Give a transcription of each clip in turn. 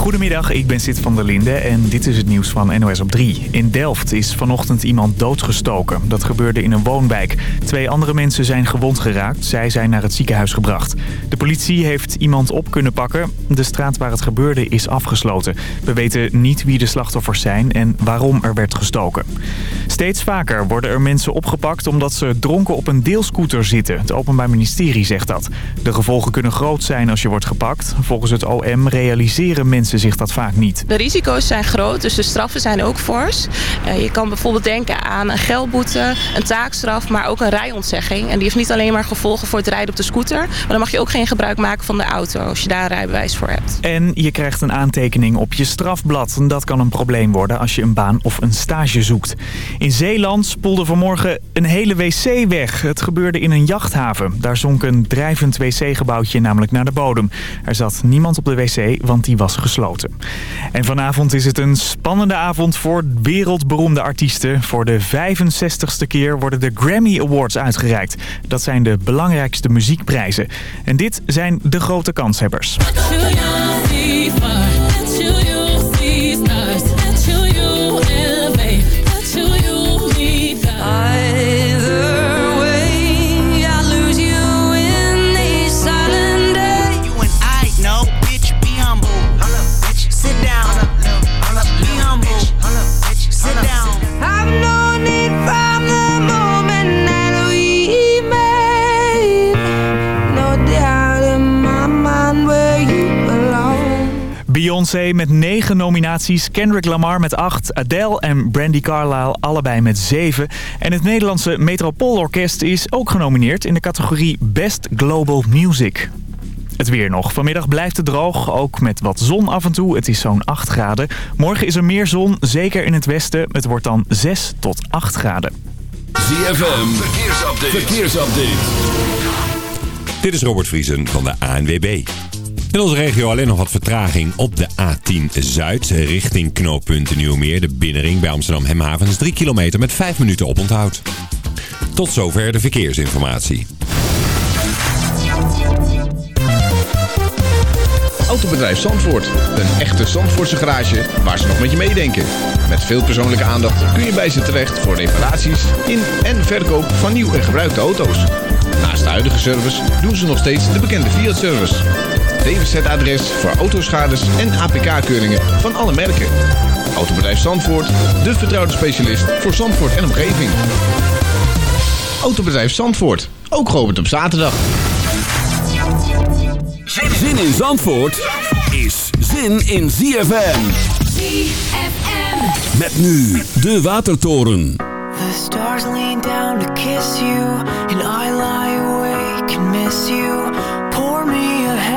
Goedemiddag, ik ben Sid van der Linde en dit is het nieuws van NOS op 3. In Delft is vanochtend iemand doodgestoken. Dat gebeurde in een woonwijk. Twee andere mensen zijn gewond geraakt. Zij zijn naar het ziekenhuis gebracht. De politie heeft iemand op kunnen pakken. De straat waar het gebeurde is afgesloten. We weten niet wie de slachtoffers zijn en waarom er werd gestoken. Steeds vaker worden er mensen opgepakt omdat ze dronken op een deelscooter zitten. Het Openbaar Ministerie zegt dat. De gevolgen kunnen groot zijn als je wordt gepakt. Volgens het OM realiseren mensen zich dat vaak niet. De risico's zijn groot, dus de straffen zijn ook fors. Eh, je kan bijvoorbeeld denken aan een geldboete, een taakstraf, maar ook een rijontzegging. En die heeft niet alleen maar gevolgen voor het rijden op de scooter, maar dan mag je ook geen gebruik maken van de auto als je daar een rijbewijs voor hebt. En je krijgt een aantekening op je strafblad. Dat kan een probleem worden als je een baan of een stage zoekt. In Zeeland spoelde vanmorgen een hele wc weg. Het gebeurde in een jachthaven. Daar zonk een drijvend wc-gebouwtje namelijk naar de bodem. Er zat niemand op de wc, want die was gesloten. En vanavond is het een spannende avond voor wereldberoemde artiesten. Voor de 65ste keer worden de Grammy Awards uitgereikt. Dat zijn de belangrijkste muziekprijzen. En dit zijn de grote kanshebbers. Beyoncé met negen nominaties, Kendrick Lamar met acht, Adele en Brandy Carlisle allebei met zeven. En het Nederlandse Metropoolorkest is ook genomineerd in de categorie Best Global Music. Het weer nog. Vanmiddag blijft het droog, ook met wat zon af en toe. Het is zo'n 8 graden. Morgen is er meer zon, zeker in het westen. Het wordt dan 6 tot 8 graden. ZFM, verkeersupdate. verkeersupdate. Dit is Robert Vriesen van de ANWB. In onze regio alleen nog wat vertraging op de A10 Zuid richting knooppunt Nieuwmeer. De binnenring bij Amsterdam Hemhavens 3 kilometer met 5 minuten op onthoud. Tot zover de verkeersinformatie. Autobedrijf Zandvoort. Een echte Zandvoortse garage waar ze nog met je meedenken. Met veel persoonlijke aandacht kun je bij ze terecht voor reparaties in en verkoop van nieuw en gebruikte auto's. Naast de huidige service doen ze nog steeds de bekende Fiat-service. DWZ-adres voor autoschades en APK-keuringen van alle merken. Autobedrijf Zandvoort, de vertrouwde specialist voor Zandvoort en omgeving. Autobedrijf Zandvoort, ook geopend op zaterdag. Zin in Zandvoort is zin in ZFM. ZFM. Met nu de Watertoren. The stars lean down to kiss you And I lie awake and miss you Pour me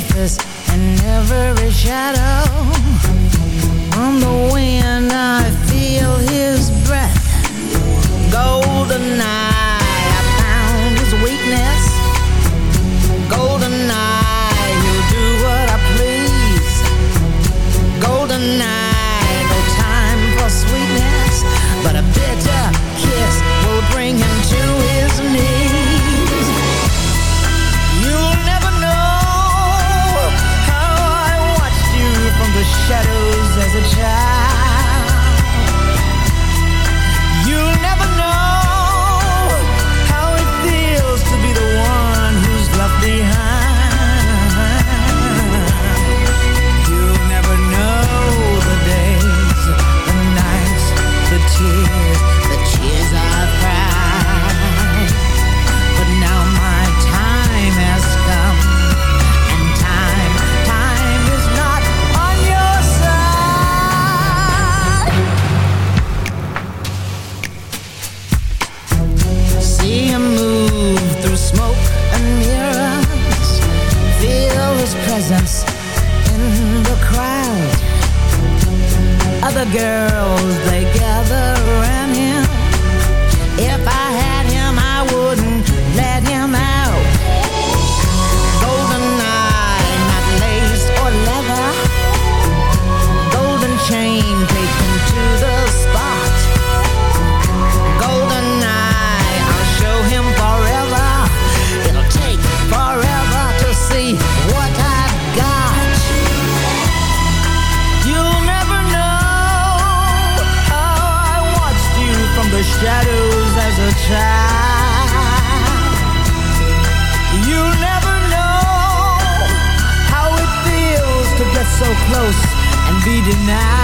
surface girls, close and be denied.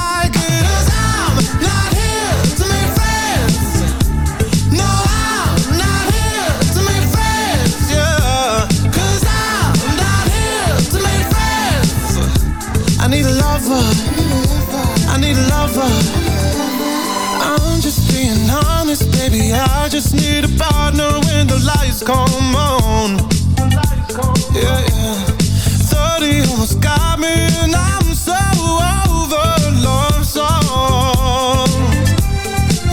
need a lover. I'm just being honest, baby. I just need a partner when the lights come on. Yeah, yeah. 30 almost got me, and I'm so over love songs.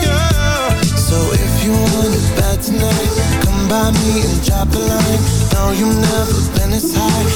Yeah. So if you want it bad tonight, come by me and drop a line. No, you've never been this high.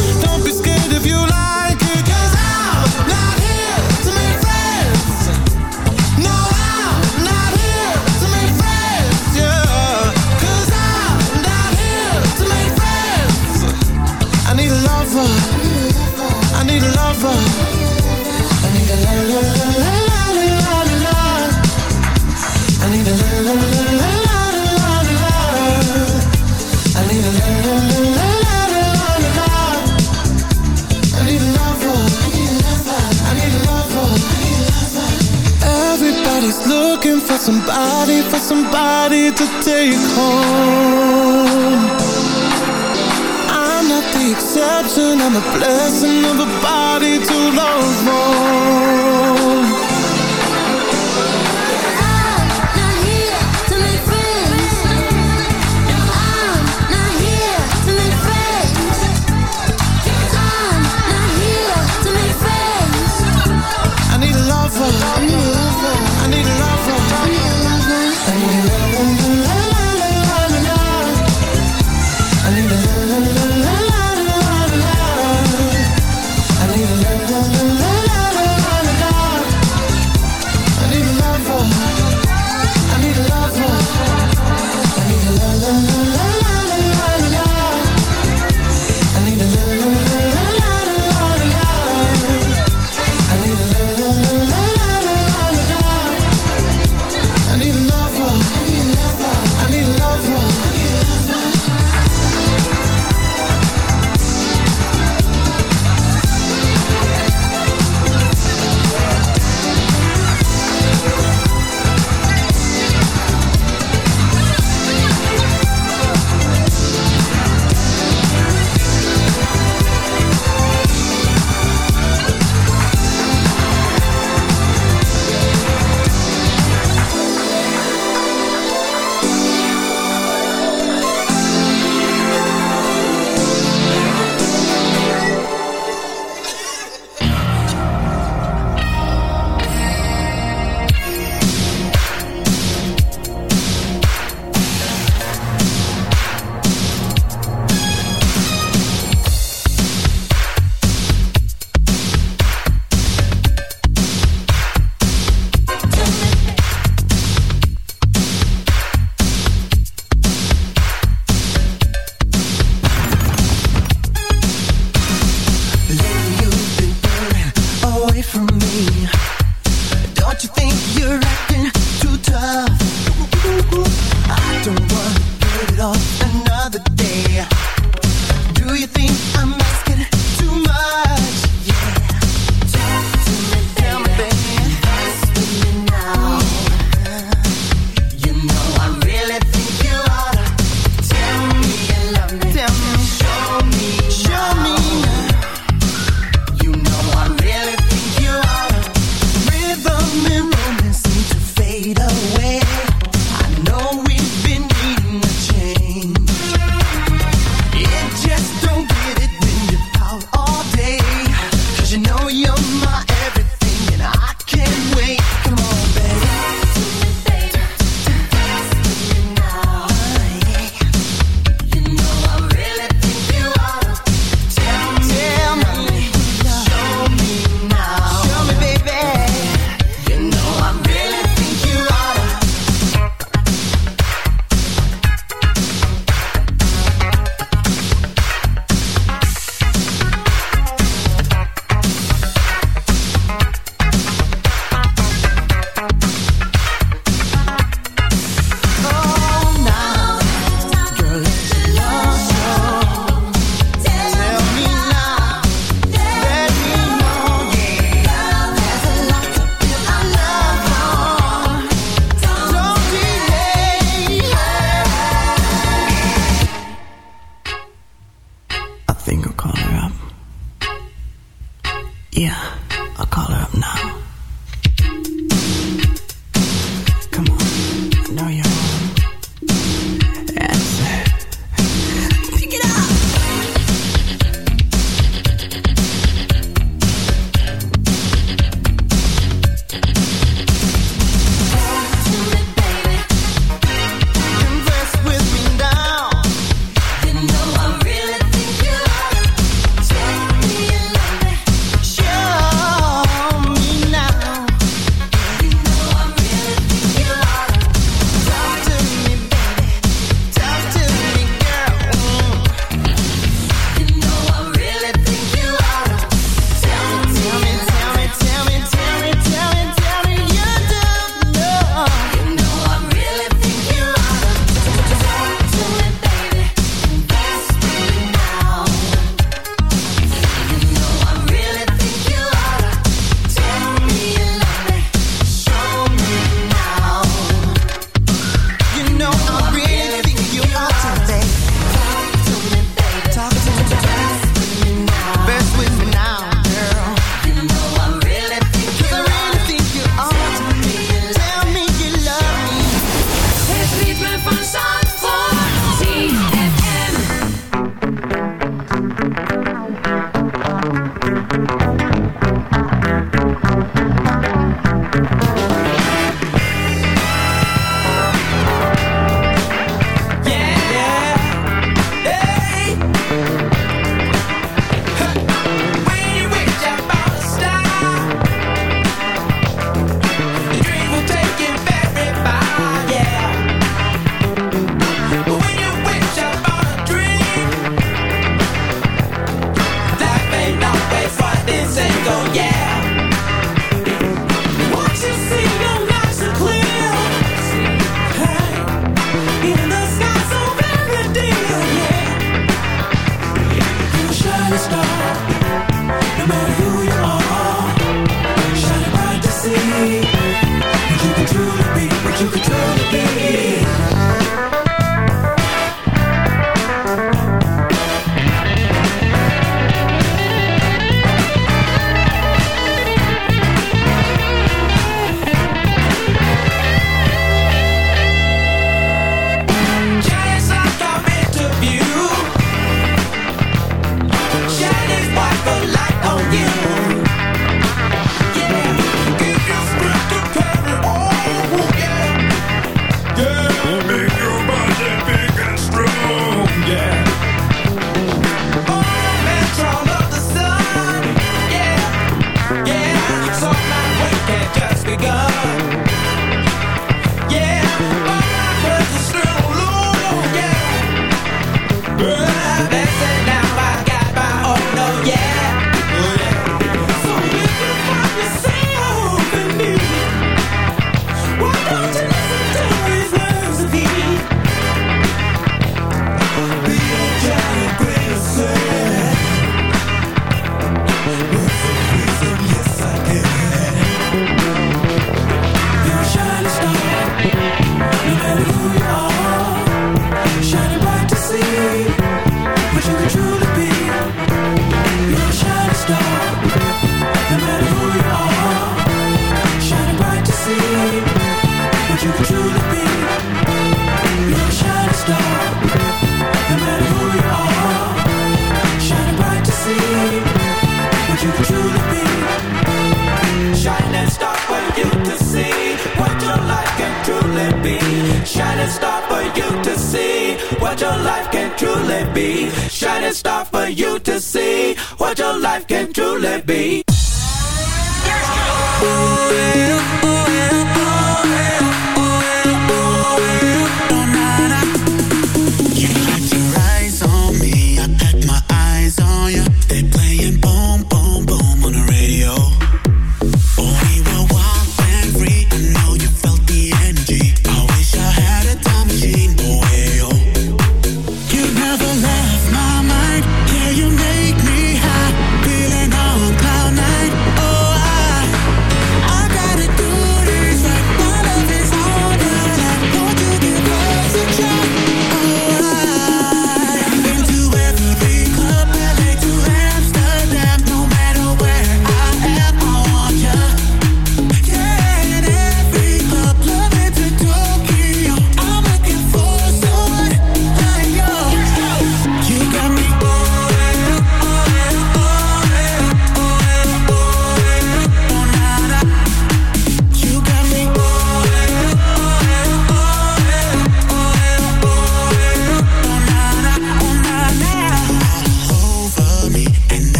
Take home. I'm not the exception, I'm a blessing of a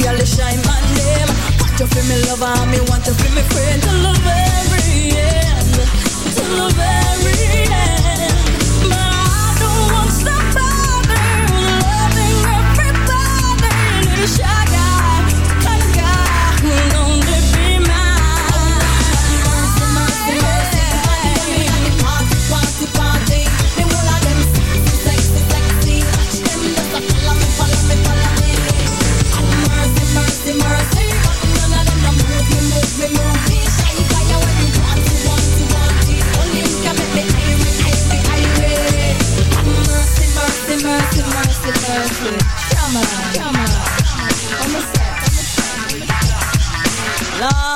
feel the shine my name. Want you feel me lover, me want you feel me friend till the very end, till the very end. Come on, come on. On the set. Love.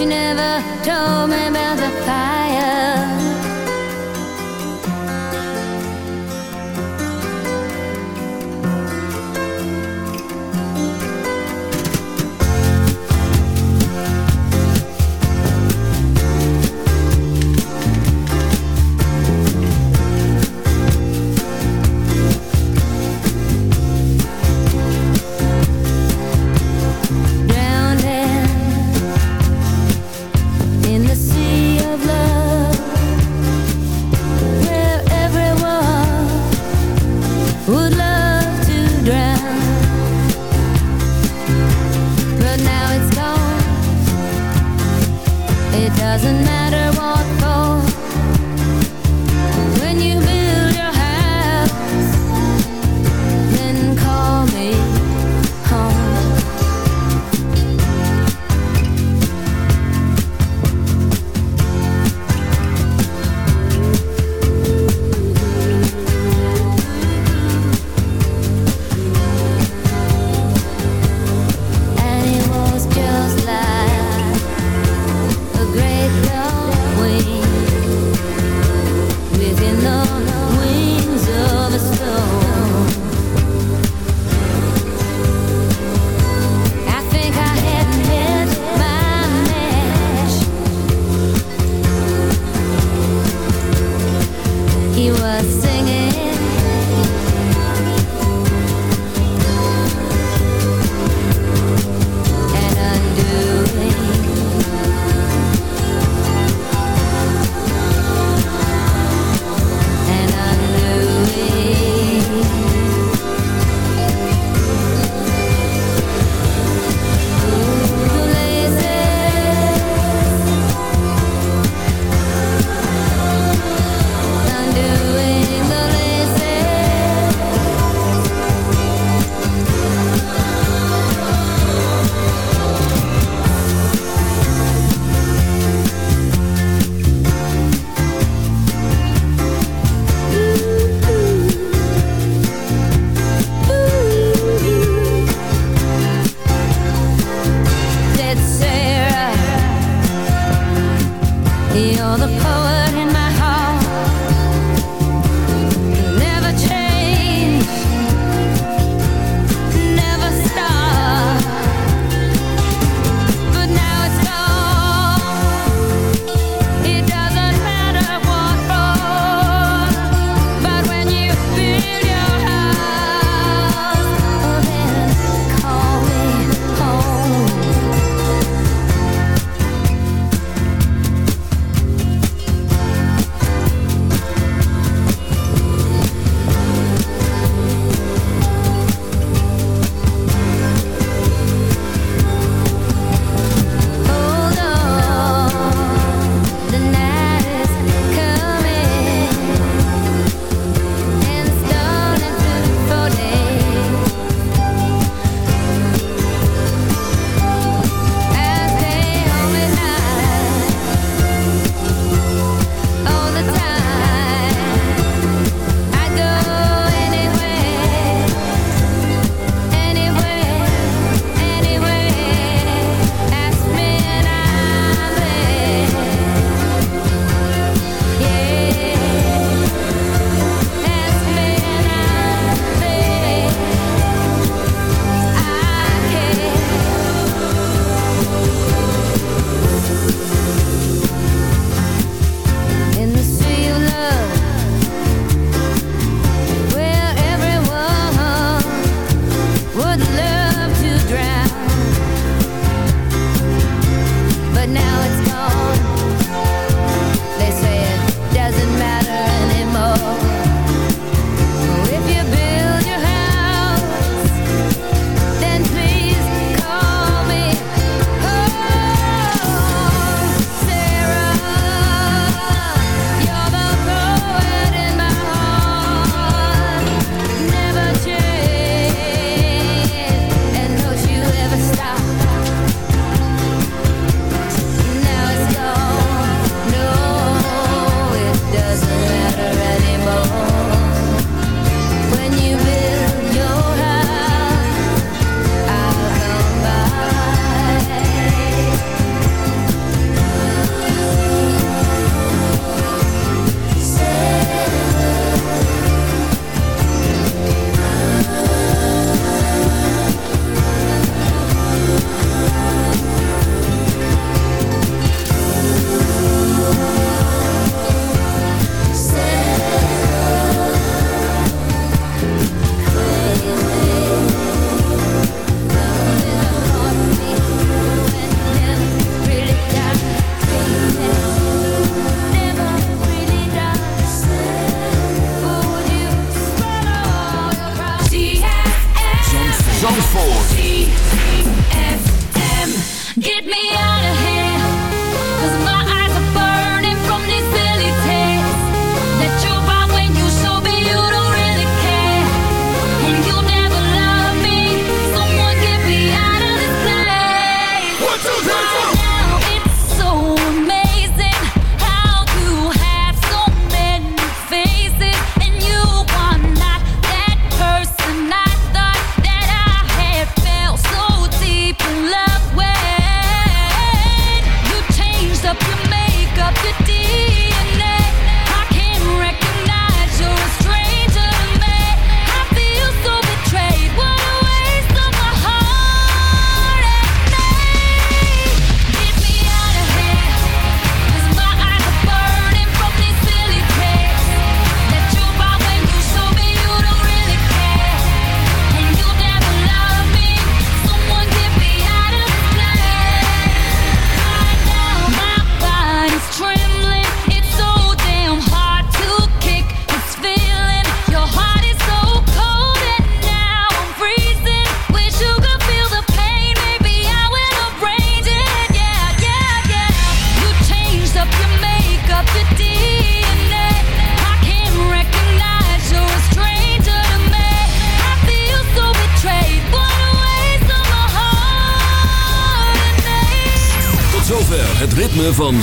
You never told me about the fire.